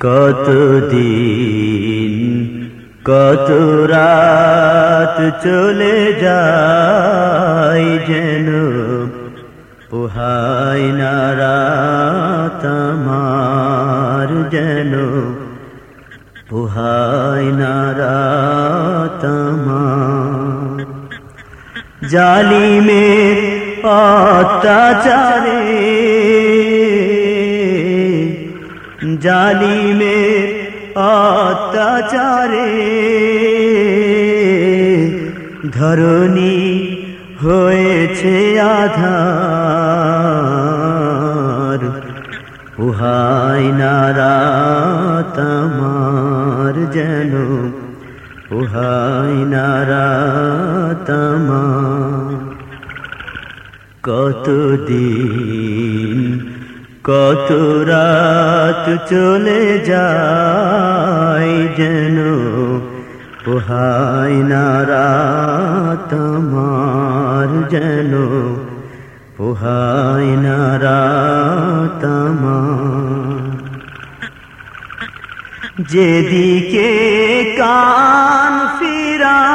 কতদিন কত রাত চলে যায় যেন পোহাই না যেন পোহাই না রাত আমার। জালিমের অত্যাচারে জালিমের অত্যাচারে ধরণী হয়েছে আধার। উহাই নারাত আমার যেন উহাই নারাত আমার। কতদিন কত রাত চলে যায় যেন পোহাই না রাত যেন পোহাই না রাত যেদিকে কান ফিরায়,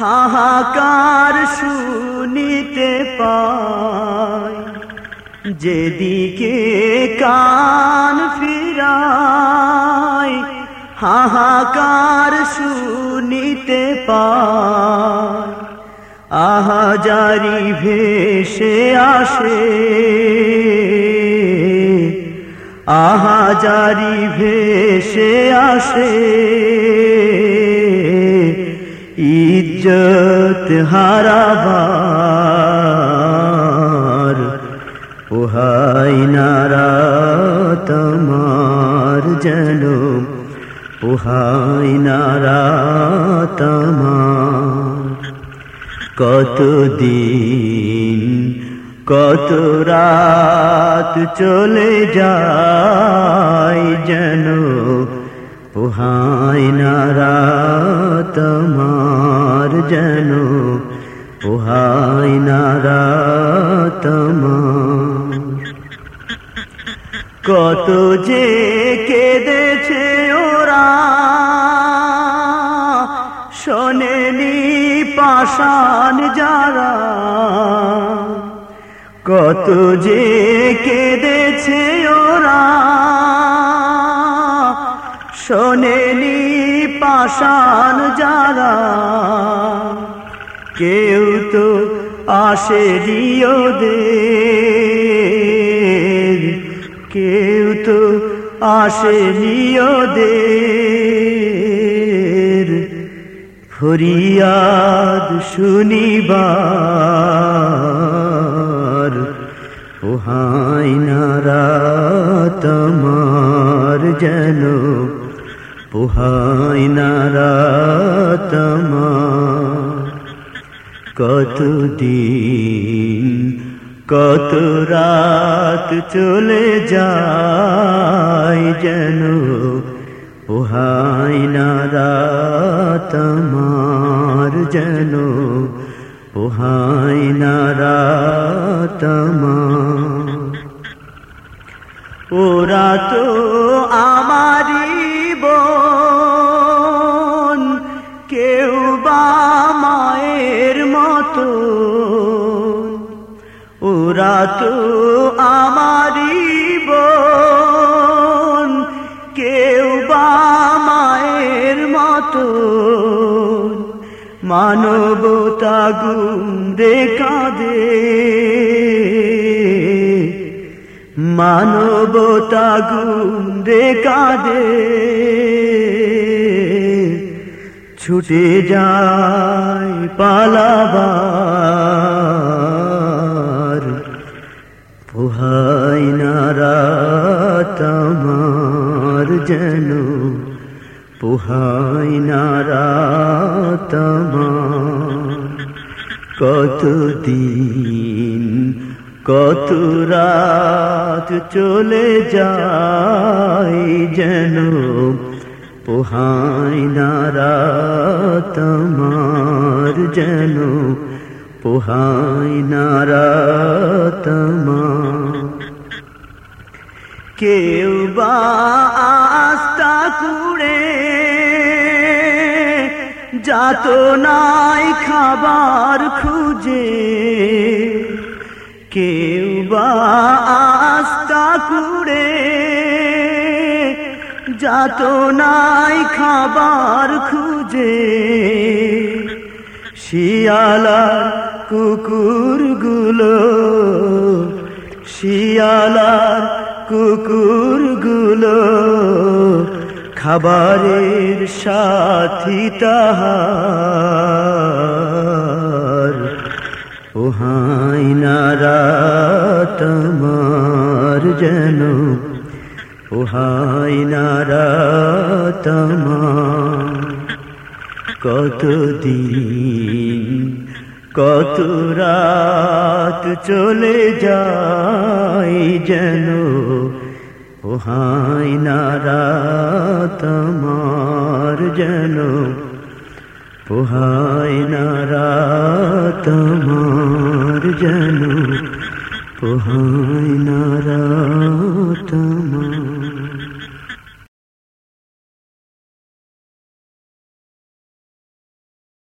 হাহাকার শুনিতে পায়। যেদিকে কান ফিরায়, হাহাকার শুনিতে পায়। আহা জারি ভেসে আসে, আহা জারি ভেসে আসে, ইজ্জত হারাবার পোহাই নারা তোমার। কতদিন, কত রাত চলে যায় যেন পোহাই নারা তোমার যেন পোহাই নারা কত যে কেঁদেছে ওরা, শোনেনি পাশান যারা, কত যে কেঁদেছে ওরা, শোনেনি পাশান যারা। কেউ তো আসে ওদের কেউ তো আসে ওদের। ফরিয়াদ শুনিবার ওহাই নারা তোমার যেন পোহাই নারা তোমার কতদিন কত রাত চলে যায় যেন পোহাই নারা তোমার যেন পোহাই নারা তোমার ওরা তো আমারি বোন, কেউ বা মায়ের মতো। ওরা তো আমারি বোন। কেউ বা মায়ের মতো মানবতা গুন্দে কাঁদে মানবতা গুন্দে কাঁদে ছুটে যায় পালাবার পোহাই নারা তোমার যেন, পোহাই নারা তোমার কতদিন, কত রাত চলে যায় যেন, পোহাই নারা তোমার যেন, পোহাই নারা কেউ বা আস্তা কুড়ে যাত নাই খাবার খুঁজে। কেউ বা আস্তা কুড়ে যাত নাই খাবার খুঁজে। শিয়ালা কুকুরগুলো, শিয়ালার কুকুরগুলো খাবারের সাথী তাহার। ওহাই নারা তোমার যেন ওহাই নারা তোমার কতদিন, কত রাত চলে যায় যেন ওহাই নারা তোমার যেন পোহাই নারা তোমার যেন পোহাই নারা তোমার